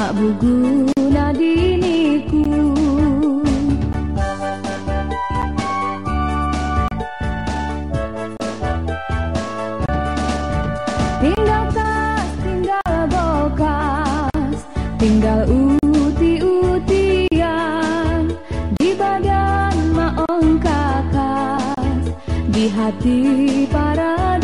mak bugu nadiniku. Tinggal tas, tinggal bokas, tinggal uti-utian. Di badan maong kakas, di hati para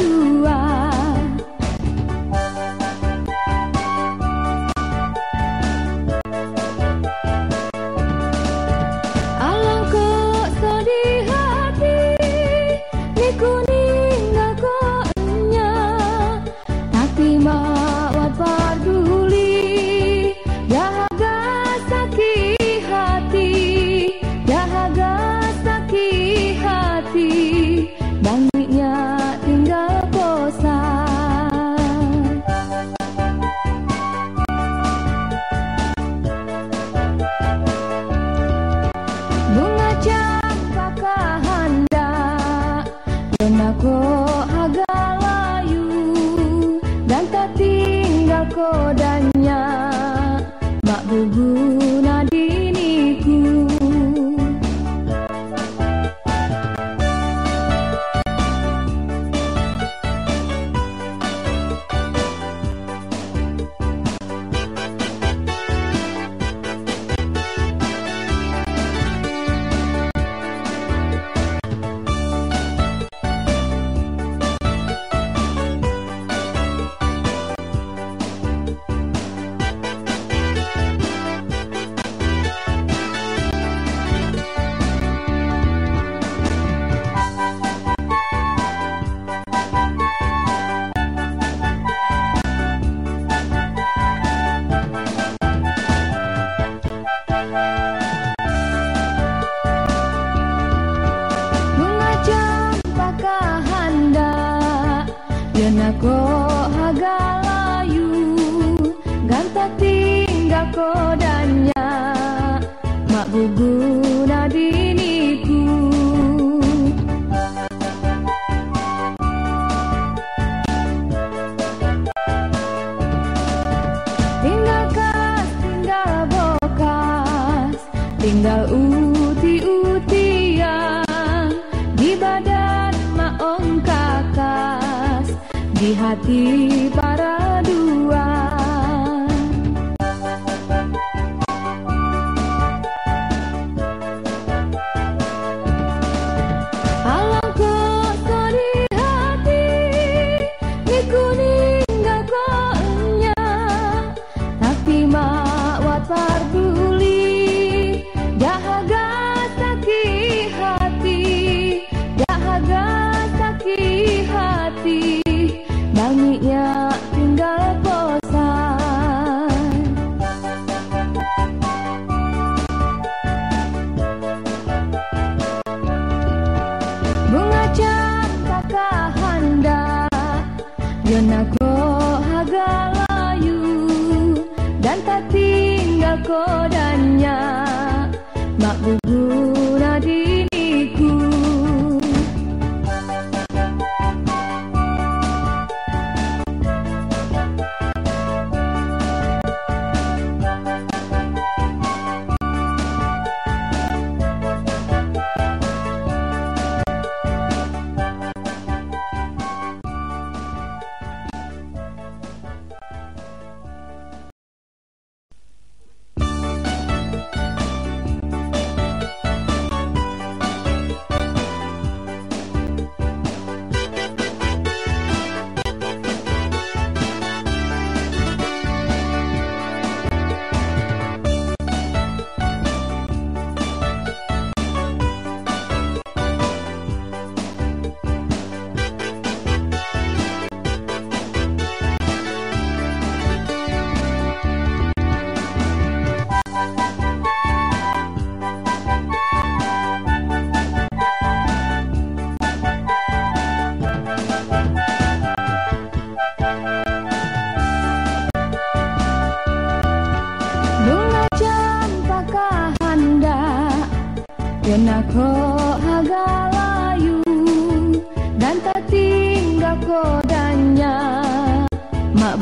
Yena ko hagalayu Ganta tinggal kodanya. Mak buguna diniku Tinggal kas, tinggal bokas Tinggal u hati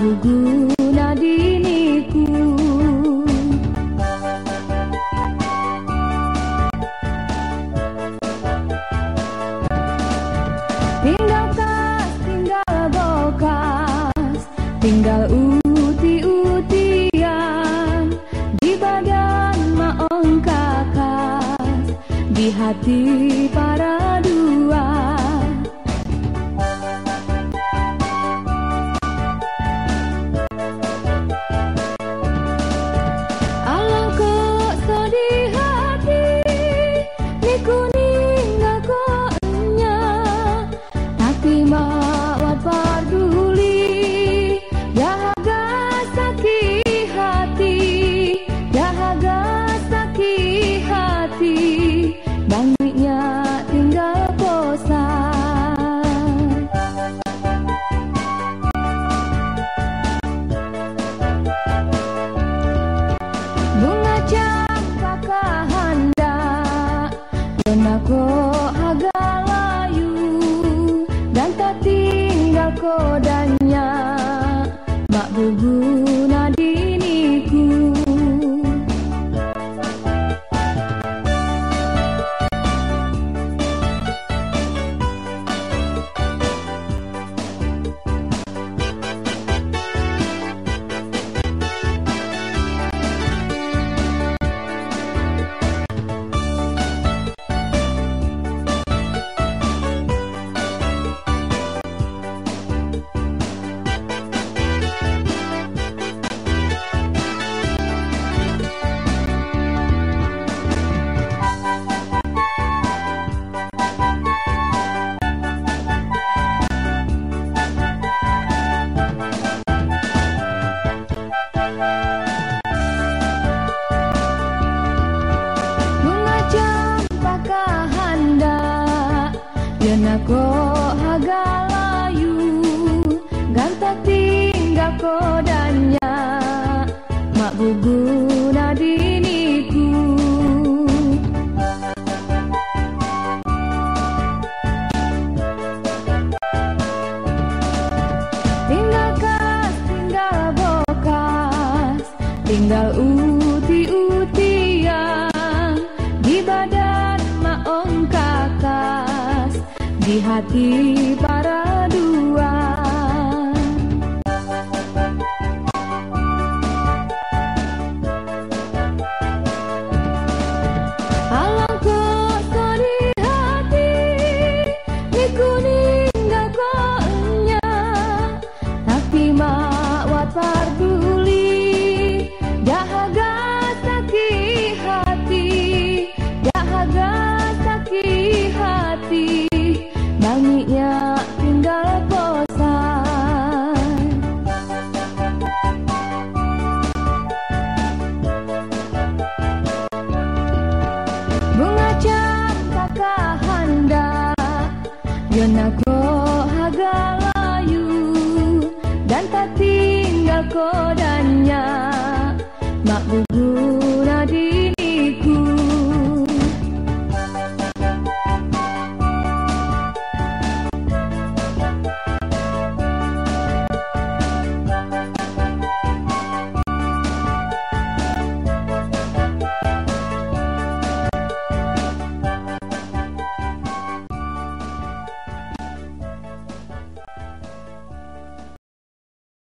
bugu nadiniku Tinggal kas, tinggal bokas Tinggal uti-utian. Di badan maong kakas Di hati kodanya Yenako hagalayu Ganta tinggal kodanya Mak bubu nadiniku Tinggal kas, tinggal bokas Tinggal hati Yonako hagalayu Dan tak tinggal kodanya Mak bubu